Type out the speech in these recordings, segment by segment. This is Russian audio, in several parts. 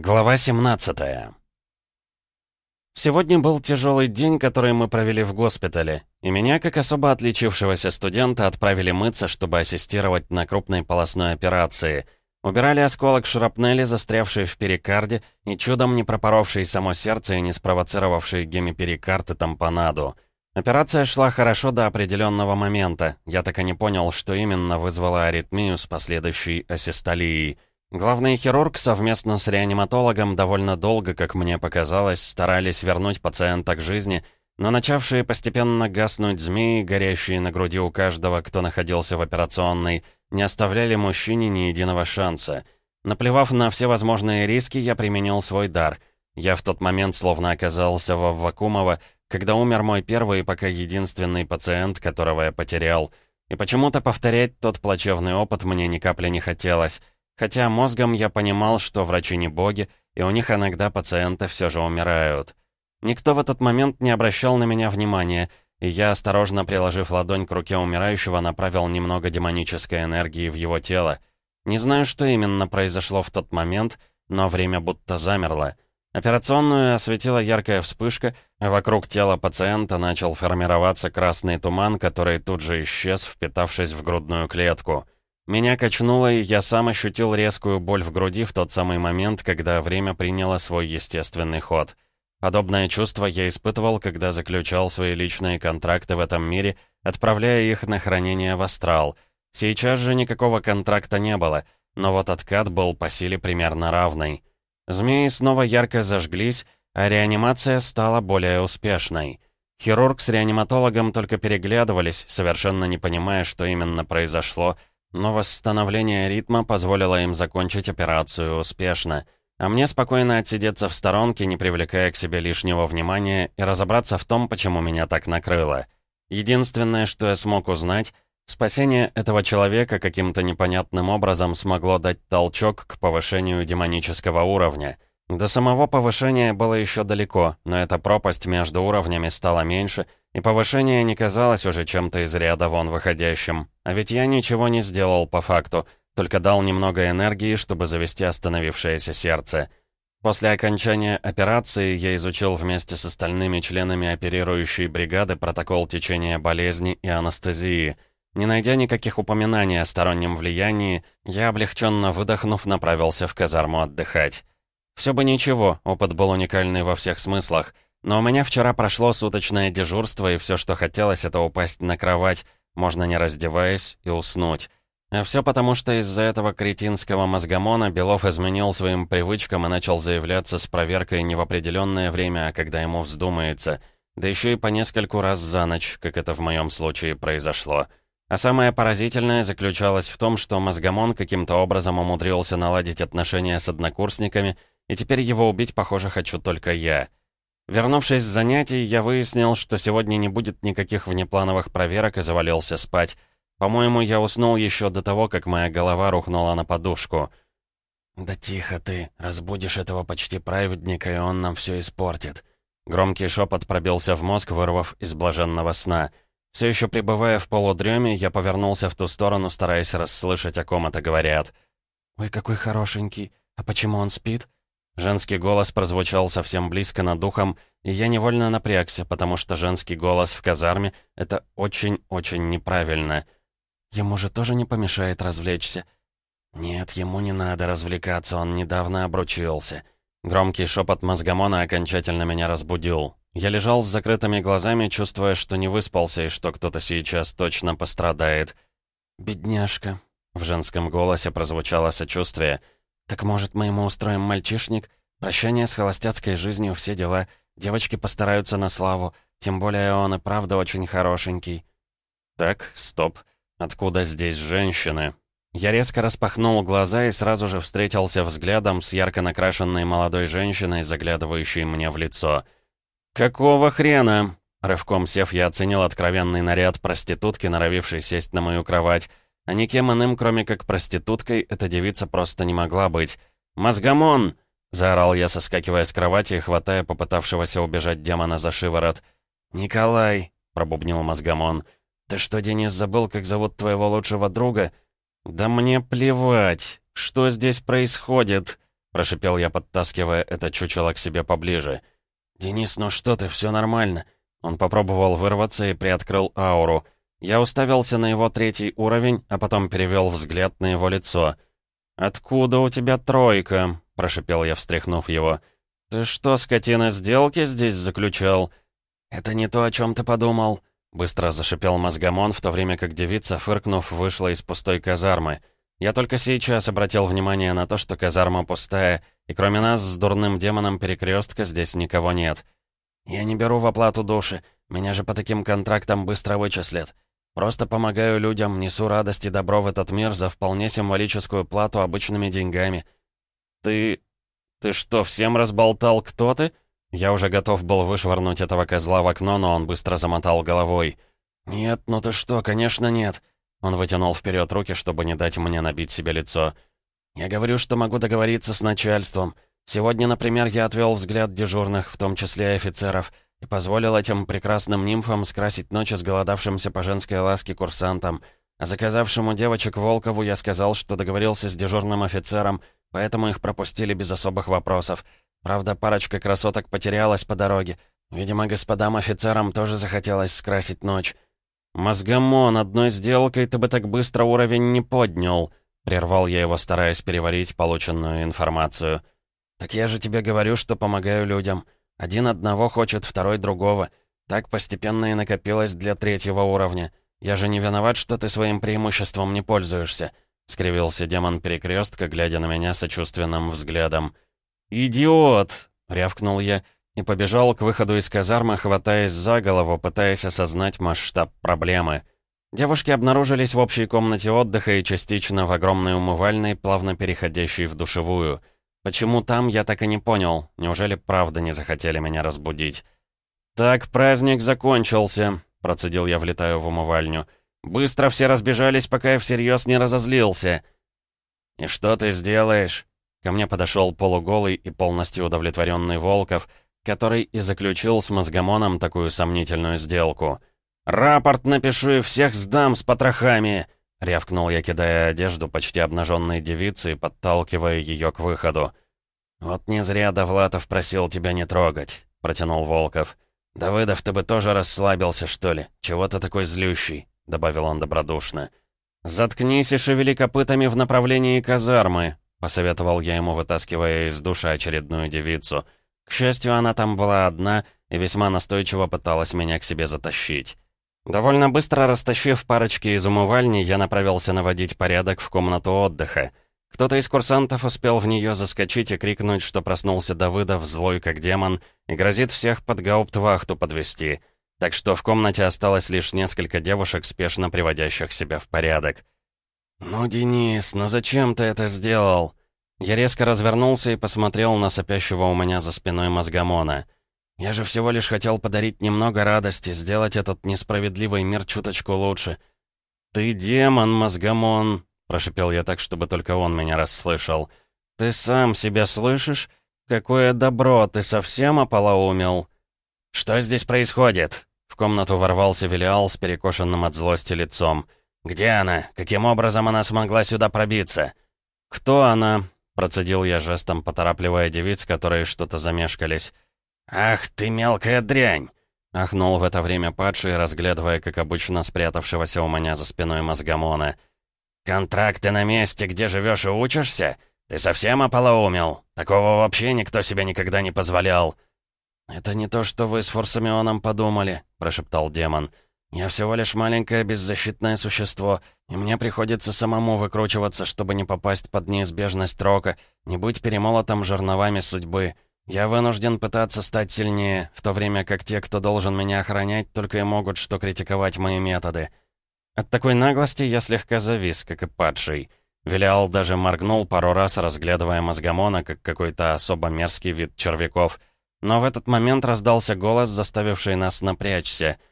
Глава 17 Сегодня был тяжелый день, который мы провели в госпитале, и меня, как особо отличившегося студента, отправили мыться, чтобы ассистировать на крупной полостной операции. Убирали осколок шрапнели, застрявший в перикарде, и чудом не пропоровший само сердце и не спровоцировавший гемиперикард и тампонаду. Операция шла хорошо до определенного момента. Я так и не понял, что именно вызвало аритмию с последующей асистолией. Главный хирург совместно с реаниматологом довольно долго, как мне показалось, старались вернуть пациента к жизни, но начавшие постепенно гаснуть змеи, горящие на груди у каждого, кто находился в операционной, не оставляли мужчине ни единого шанса. Наплевав на все возможные риски, я применил свой дар. Я в тот момент словно оказался во Вакумово, когда умер мой первый и пока единственный пациент, которого я потерял. И почему-то повторять тот плачевный опыт мне ни капли не хотелось. Хотя мозгом я понимал, что врачи не боги, и у них иногда пациенты все же умирают. Никто в этот момент не обращал на меня внимания, и я, осторожно приложив ладонь к руке умирающего, направил немного демонической энергии в его тело. Не знаю, что именно произошло в тот момент, но время будто замерло. Операционную осветила яркая вспышка, а вокруг тела пациента начал формироваться красный туман, который тут же исчез, впитавшись в грудную клетку. Меня качнуло, и я сам ощутил резкую боль в груди в тот самый момент, когда время приняло свой естественный ход. Подобное чувство я испытывал, когда заключал свои личные контракты в этом мире, отправляя их на хранение в астрал. Сейчас же никакого контракта не было, но вот откат был по силе примерно равный. Змеи снова ярко зажглись, а реанимация стала более успешной. Хирург с реаниматологом только переглядывались, совершенно не понимая, что именно произошло, но восстановление ритма позволило им закончить операцию успешно, а мне спокойно отсидеться в сторонке, не привлекая к себе лишнего внимания, и разобраться в том, почему меня так накрыло. Единственное, что я смог узнать, спасение этого человека каким-то непонятным образом смогло дать толчок к повышению демонического уровня. До самого повышения было еще далеко, но эта пропасть между уровнями стала меньше — и повышение не казалось уже чем-то из ряда вон выходящим. А ведь я ничего не сделал по факту, только дал немного энергии, чтобы завести остановившееся сердце. После окончания операции я изучил вместе с остальными членами оперирующей бригады протокол течения болезни и анестезии. Не найдя никаких упоминаний о стороннем влиянии, я, облегченно выдохнув, направился в казарму отдыхать. Все бы ничего, опыт был уникальный во всех смыслах — но у меня вчера прошло суточное дежурство, и все, что хотелось, это упасть на кровать, можно не раздеваясь, и уснуть. А все потому, что из-за этого кретинского мозгомона Белов изменил своим привычкам и начал заявляться с проверкой не в определенное время, а когда ему вздумается. Да еще и по нескольку раз за ночь, как это в моем случае произошло. А самое поразительное заключалось в том, что мозгомон каким-то образом умудрился наладить отношения с однокурсниками, и теперь его убить, похоже, хочу только я. Вернувшись с занятий, я выяснил, что сегодня не будет никаких внеплановых проверок и завалился спать. По-моему, я уснул еще до того, как моя голова рухнула на подушку. «Да тихо ты, разбудишь этого почти праведника, и он нам все испортит». Громкий шепот пробился в мозг, вырвав из блаженного сна. Все еще пребывая в полудреме, я повернулся в ту сторону, стараясь расслышать, о ком это говорят. «Ой, какой хорошенький. А почему он спит?» Женский голос прозвучал совсем близко над ухом, и я невольно напрягся, потому что женский голос в казарме — это очень-очень неправильно. Ему же тоже не помешает развлечься. Нет, ему не надо развлекаться, он недавно обручился. Громкий шепот мозгомона окончательно меня разбудил. Я лежал с закрытыми глазами, чувствуя, что не выспался и что кто-то сейчас точно пострадает. «Бедняжка», — в женском голосе прозвучало сочувствие — «Так, может, мы ему устроим мальчишник? Прощание с холостяцкой жизнью, все дела. Девочки постараются на славу, тем более он и правда очень хорошенький». «Так, стоп. Откуда здесь женщины?» Я резко распахнул глаза и сразу же встретился взглядом с ярко накрашенной молодой женщиной, заглядывающей мне в лицо. «Какого хрена?» Рывком сев, я оценил откровенный наряд проститутки, норовившей сесть на мою кровать, а никем иным, кроме как проституткой, эта девица просто не могла быть. «Мозгомон!» — заорал я, соскакивая с кровати и хватая попытавшегося убежать демона за шиворот. «Николай!» — пробубнил Мозгомон. «Ты что, Денис, забыл, как зовут твоего лучшего друга?» «Да мне плевать! Что здесь происходит?» прошипел я, подтаскивая это чучело к себе поближе. «Денис, ну что ты, все нормально». Он попробовал вырваться и приоткрыл ауру. Я уставился на его третий уровень, а потом перевел взгляд на его лицо. «Откуда у тебя тройка?» — прошипел я, встряхнув его. «Ты что, скотина, сделки здесь заключал?» «Это не то, о чем ты подумал», — быстро зашипел мозгомон, в то время как девица, фыркнув, вышла из пустой казармы. Я только сейчас обратил внимание на то, что казарма пустая, и кроме нас с дурным демоном перекрестка здесь никого нет. «Я не беру в оплату души, меня же по таким контрактам быстро вычислят. Просто помогаю людям, несу радость и добро в этот мир за вполне символическую плату обычными деньгами». «Ты... ты что, всем разболтал, кто ты?» Я уже готов был вышвырнуть этого козла в окно, но он быстро замотал головой. «Нет, ну ты что, конечно нет». Он вытянул вперед руки, чтобы не дать мне набить себе лицо. «Я говорю, что могу договориться с начальством. Сегодня, например, я отвел взгляд дежурных, в том числе и офицеров, и позволил этим прекрасным нимфам скрасить ночь с голодавшимся по женской ласке курсантам. А заказавшему девочек Волкову я сказал, что договорился с дежурным офицером, поэтому их пропустили без особых вопросов. Правда, парочка красоток потерялась по дороге. Видимо, господам офицерам тоже захотелось скрасить ночь. «Мозгомон, одной сделкой ты бы так быстро уровень не поднял», — прервал я его, стараясь переварить полученную информацию. «Так я же тебе говорю, что помогаю людям. Один одного хочет, второй другого. Так постепенно и накопилось для третьего уровня. Я же не виноват, что ты своим преимуществом не пользуешься», — скривился демон перекрестка, глядя на меня сочувственным взглядом. «Идиот!» — рявкнул я и побежал к выходу из казармы, хватаясь за голову, пытаясь осознать масштаб проблемы. Девушки обнаружились в общей комнате отдыха и частично в огромной умывальной, плавно переходящей в душевую. Почему там, я так и не понял. Неужели правда не захотели меня разбудить? «Так, праздник закончился», — процедил я, влетаю в умывальню. «Быстро все разбежались, пока я всерьез не разозлился». «И что ты сделаешь?» Ко мне подошел полуголый и полностью удовлетворенный Волков, который и заключил с мозгомоном такую сомнительную сделку. «Рапорт напишу и всех сдам с потрохами!» — рявкнул я, кидая одежду почти обнаженной девицы и подталкивая ее к выходу. «Вот не зря Довлатов просил тебя не трогать», — протянул Волков. «Давыдов, ты бы тоже расслабился, что ли? Чего ты такой злющий?» — добавил он добродушно. «Заткнись и шевели копытами в направлении казармы», — посоветовал я ему, вытаскивая из душа очередную девицу. К счастью, она там была одна и весьма настойчиво пыталась меня к себе затащить. Довольно быстро растащив парочки из умывальни, я направился наводить порядок в комнату отдыха. Кто-то из курсантов успел в нее заскочить и крикнуть, что проснулся Давыдов, злой как демон, и грозит всех под гауптвахту подвести. Так что в комнате осталось лишь несколько девушек, спешно приводящих себя в порядок. «Ну, Денис, ну зачем ты это сделал?» Я резко развернулся и посмотрел на сопящего у меня за спиной мозгомона. «Я же всего лишь хотел подарить немного радости, сделать этот несправедливый мир чуточку лучше». «Ты демон, мозгомон!» — прошипел я так, чтобы только он меня расслышал. «Ты сам себя слышишь? Какое добро, ты совсем ополоумел?» «Что здесь происходит?» В комнату ворвался Велиал с перекошенным от злости лицом. «Где она? Каким образом она смогла сюда пробиться?» «Кто она?» — процедил я жестом, поторапливая девиц, которые что-то замешкались. «Ах ты мелкая дрянь!» — ахнул в это время падший, разглядывая, как обычно, спрятавшегося у меня за спиной мозгомона. «Контракты на месте, где живешь и учишься? Ты совсем ополоумел? Такого вообще никто себе никогда не позволял!» «Это не то, что вы с Форсамионом подумали», — прошептал демон. «Я всего лишь маленькое беззащитное существо, и мне приходится самому выкручиваться, чтобы не попасть под неизбежность рока, не быть перемолотом жерновами судьбы. Я вынужден пытаться стать сильнее, в то время как те, кто должен меня охранять, только и могут что критиковать мои методы». От такой наглости я слегка завис, как и падший. Вилиал даже моргнул пару раз, разглядывая мозгомона, как какой-то особо мерзкий вид червяков. Но в этот момент раздался голос, заставивший нас напрячься —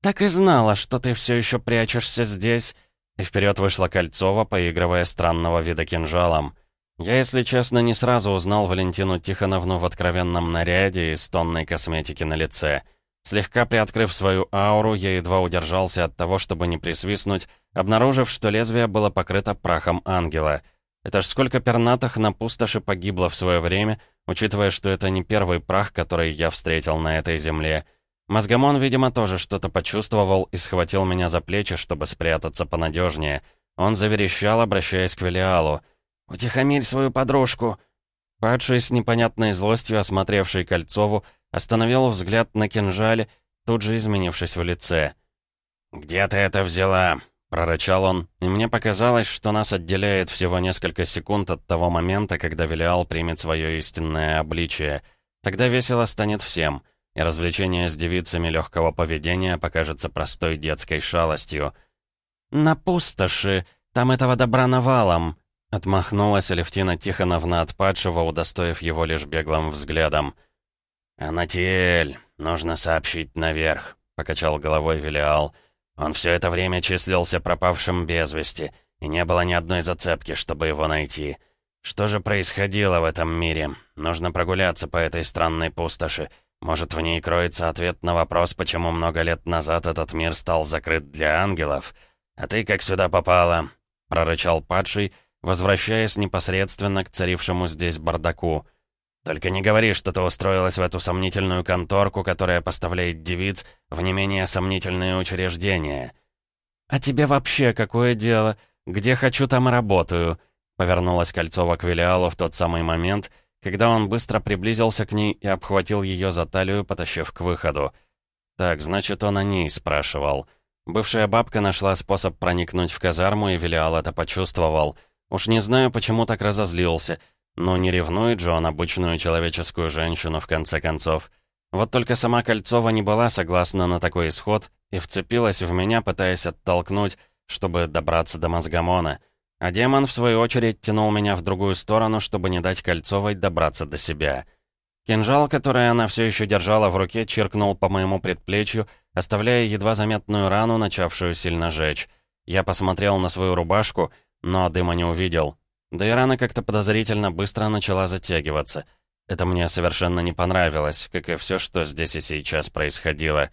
«Так и знала, что ты все еще прячешься здесь». И вперед вышла Кольцова, поигрывая странного вида кинжалом. Я, если честно, не сразу узнал Валентину Тихоновну в откровенном наряде и с тонной косметики на лице. Слегка приоткрыв свою ауру, я едва удержался от того, чтобы не присвистнуть, обнаружив, что лезвие было покрыто прахом ангела. Это ж сколько пернатых на пустоши погибло в свое время, учитывая, что это не первый прах, который я встретил на этой земле. Мозгомон, видимо, тоже что-то почувствовал и схватил меня за плечи, чтобы спрятаться понадежнее. Он заверещал, обращаясь к Велиалу. «Утихомирь свою подружку!» Падший с непонятной злостью, осмотревший Кольцову, остановил взгляд на кинжале, тут же изменившись в лице. «Где ты это взяла?» — прорычал он, и мне показалось, что нас отделяет всего несколько секунд от того момента, когда Велиал примет свое истинное обличие. Тогда весело станет всем, и развлечение с девицами легкого поведения покажется простой детской шалостью. «На пустоши! Там этого добра навалом!» Отмахнулась Алевтина Тихоновна от падшего, удостоив его лишь беглым взглядом. «Анатиэль, нужно сообщить наверх», — покачал головой Велиал. Он все это время числился пропавшим без вести, и не было ни одной зацепки, чтобы его найти. Что же происходило в этом мире? Нужно прогуляться по этой странной пустоши. Может, в ней кроется ответ на вопрос, почему много лет назад этот мир стал закрыт для ангелов? А ты как сюда попала?» — прорычал падший, возвращаясь непосредственно к царившему здесь бардаку — только не говори, что ты устроилась в эту сомнительную конторку, которая поставляет девиц в не менее сомнительные учреждения. «А тебе вообще какое дело? Где хочу, там и работаю», — повернулась Кольцова к Велиалу в тот самый момент, когда он быстро приблизился к ней и обхватил ее за талию, потащив к выходу. Так, значит, он о ней спрашивал. Бывшая бабка нашла способ проникнуть в казарму, и Велиал это почувствовал. Уж не знаю, почему так разозлился — но не ревнует же он обычную человеческую женщину, в конце концов. Вот только сама Кольцова не была согласна на такой исход и вцепилась в меня, пытаясь оттолкнуть, чтобы добраться до мозгомона. А демон, в свою очередь, тянул меня в другую сторону, чтобы не дать Кольцовой добраться до себя. Кинжал, который она все еще держала в руке, чиркнул по моему предплечью, оставляя едва заметную рану, начавшую сильно жечь. Я посмотрел на свою рубашку, но дыма не увидел. Да и рана как-то подозрительно быстро начала затягиваться. Это мне совершенно не понравилось, как и все, что здесь и сейчас происходило.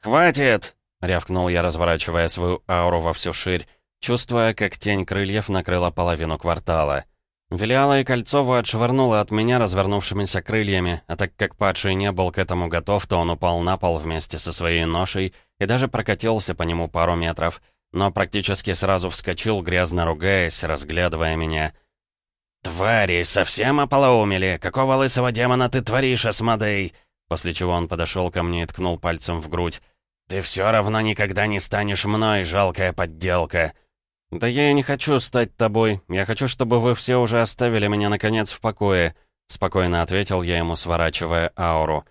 «Хватит!» — рявкнул я, разворачивая свою ауру во всю ширь, чувствуя, как тень крыльев накрыла половину квартала. Велиала и Кольцова отшвырнула от меня развернувшимися крыльями, а так как падший не был к этому готов, то он упал на пол вместе со своей ношей и даже прокатился по нему пару метров — но практически сразу вскочил, грязно ругаясь, разглядывая меня. «Твари, совсем ополоумели? Какого лысого демона ты творишь, Асмодей?» После чего он подошел ко мне и ткнул пальцем в грудь. «Ты все равно никогда не станешь мной, жалкая подделка!» «Да я и не хочу стать тобой. Я хочу, чтобы вы все уже оставили меня, наконец, в покое», — спокойно ответил я ему, сворачивая ауру.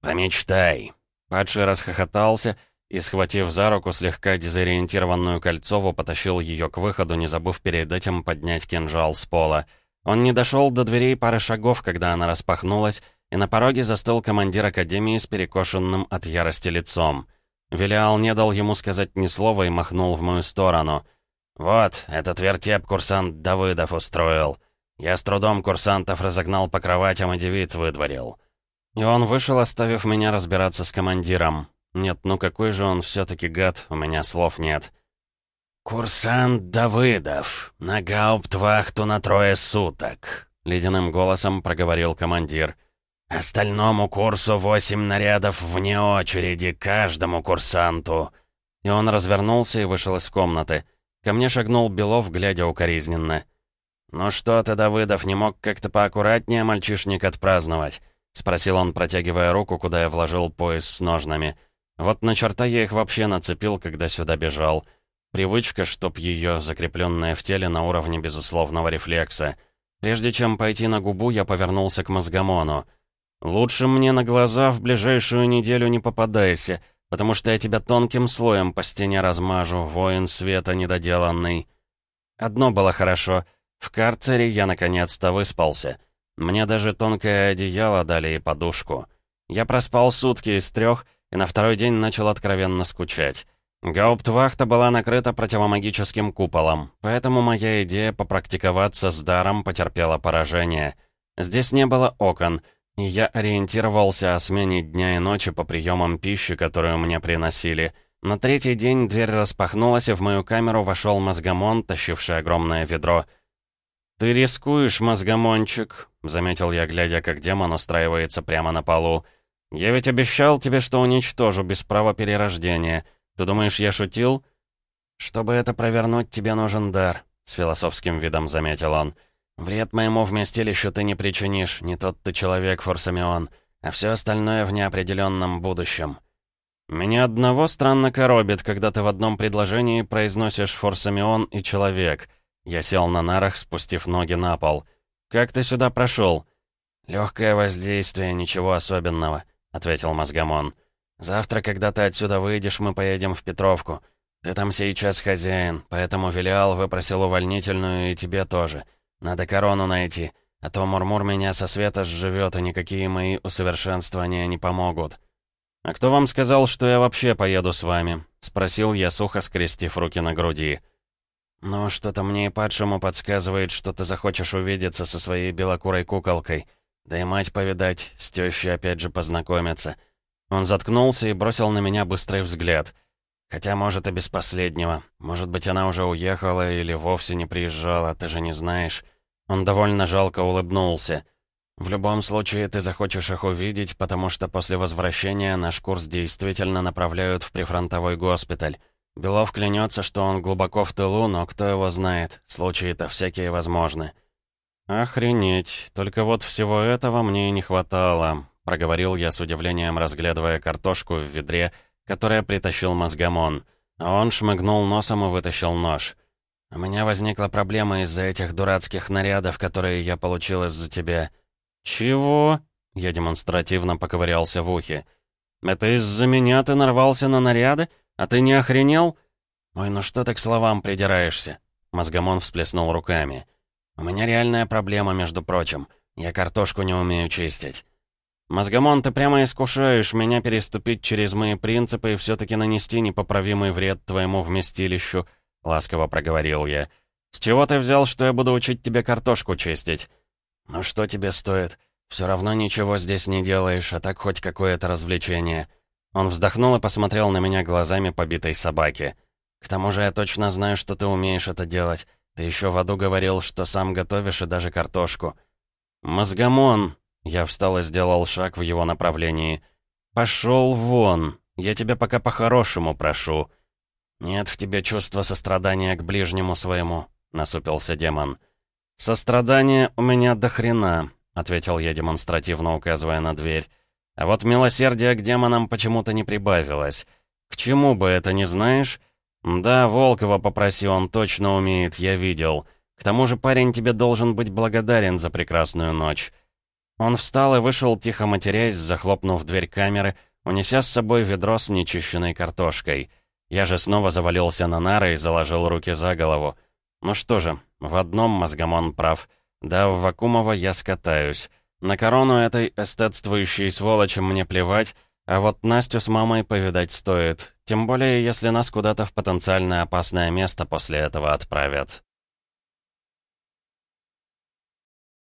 «Помечтай». Падший расхохотался, — и, схватив за руку слегка дезориентированную Кольцову, потащил ее к выходу, не забыв перед этим поднять кинжал с пола. Он не дошел до дверей пары шагов, когда она распахнулась, и на пороге застыл командир Академии с перекошенным от ярости лицом. Велиал не дал ему сказать ни слова и махнул в мою сторону. «Вот, этот вертеп курсант Давыдов устроил. Я с трудом курсантов разогнал по кроватям и девиц выдворил». И он вышел, оставив меня разбираться с командиром. Нет, ну какой же он все-таки гад, у меня слов нет. «Курсант Давыдов, на гауптвахту на трое суток», — ледяным голосом проговорил командир. «Остальному курсу восемь нарядов вне очереди, каждому курсанту». И он развернулся и вышел из комнаты. Ко мне шагнул Белов, глядя укоризненно. «Ну что ты, Давыдов, не мог как-то поаккуратнее мальчишник отпраздновать?» — спросил он, протягивая руку, куда я вложил пояс с ножнами. Вот на черта я их вообще нацепил, когда сюда бежал. Привычка, чтоб ее, закрепленная в теле на уровне безусловного рефлекса. Прежде чем пойти на губу, я повернулся к мозгомону. «Лучше мне на глаза в ближайшую неделю не попадайся, потому что я тебя тонким слоем по стене размажу, воин света недоделанный». Одно было хорошо. В карцере я наконец-то выспался. Мне даже тонкое одеяло дали и подушку. Я проспал сутки из трех, и на второй день начал откровенно скучать. Гауптвахта была накрыта противомагическим куполом, поэтому моя идея попрактиковаться с даром потерпела поражение. Здесь не было окон, и я ориентировался о смене дня и ночи по приемам пищи, которую мне приносили. На третий день дверь распахнулась, и в мою камеру вошел мозгомон, тащивший огромное ведро. «Ты рискуешь, мозгомончик», — заметил я, глядя, как демон устраивается прямо на полу. «Я ведь обещал тебе, что уничтожу без права перерождения. Ты думаешь, я шутил?» «Чтобы это провернуть, тебе нужен дар», — с философским видом заметил он. «Вред моему вместилищу ты не причинишь, не тот ты человек, Форсамион, а все остальное в неопределенном будущем». «Меня одного странно коробит, когда ты в одном предложении произносишь «форсамион» и «человек». Я сел на нарах, спустив ноги на пол. «Как ты сюда прошел?» «Легкое воздействие, ничего особенного», — ответил Мозгамон. «Завтра, когда ты отсюда выйдешь, мы поедем в Петровку. Ты там сейчас хозяин, поэтому Велиал выпросил увольнительную и тебе тоже. Надо корону найти, а то Мурмур меня со света сживет, и никакие мои усовершенствования не помогут». «А кто вам сказал, что я вообще поеду с вами?» — спросил я, сухо скрестив руки на груди. «Ну, что-то мне и падшему подсказывает, что ты захочешь увидеться со своей белокурой куколкой. Да и мать повидать, с тещей опять же познакомиться». Он заткнулся и бросил на меня быстрый взгляд. Хотя, может, и без последнего. Может быть, она уже уехала или вовсе не приезжала, ты же не знаешь. Он довольно жалко улыбнулся. В любом случае, ты захочешь их увидеть, потому что после возвращения наш курс действительно направляют в прифронтовой госпиталь. Белов клянется, что он глубоко в тылу, но кто его знает, случаи-то всякие возможны. «Охренеть, только вот всего этого мне и не хватало», — проговорил я с удивлением, разглядывая картошку в ведре, которое притащил мозгомон. А он шмыгнул носом и вытащил нож. «У меня возникла проблема из-за этих дурацких нарядов, которые я получил из-за тебя». «Чего?» — я демонстративно поковырялся в ухе. «Это из-за меня ты нарвался на наряды? А ты не охренел?» «Ой, ну что ты к словам придираешься?» Мозгомон всплеснул руками. «У меня реальная проблема, между прочим. Я картошку не умею чистить». «Мозгомон, ты прямо искушаешь меня переступить через мои принципы и все-таки нанести непоправимый вред твоему вместилищу», — ласково проговорил я. «С чего ты взял, что я буду учить тебе картошку чистить?» «Ну что тебе стоит? Все равно ничего здесь не делаешь, а так хоть какое-то развлечение». Он вздохнул и посмотрел на меня глазами побитой собаки. «К тому же я точно знаю, что ты умеешь это делать. Ты еще в аду говорил, что сам готовишь и даже картошку». «Мозгомон!» Я встал и сделал шаг в его направлении. «Пошел вон! Я тебя пока по-хорошему прошу». «Нет в тебе чувства сострадания к ближнему своему», — насупился демон. «Сострадание у меня до хрена», — ответил я демонстративно, указывая на дверь. «А вот милосердие к демонам почему-то не прибавилось. К чему бы это, не знаешь? Да, Волкова попроси, он точно умеет, я видел. К тому же парень тебе должен быть благодарен за прекрасную ночь». Он встал и вышел, тихо матерясь, захлопнув дверь камеры, унеся с собой ведро с нечищенной картошкой. Я же снова завалился на нары и заложил руки за голову. Ну что же, в одном мозгомон прав. Да, в Вакумова я скатаюсь. На корону этой эстетствующей сволочи мне плевать, а вот Настю с мамой повидать стоит. Тем более, если нас куда-то в потенциально опасное место после этого отправят.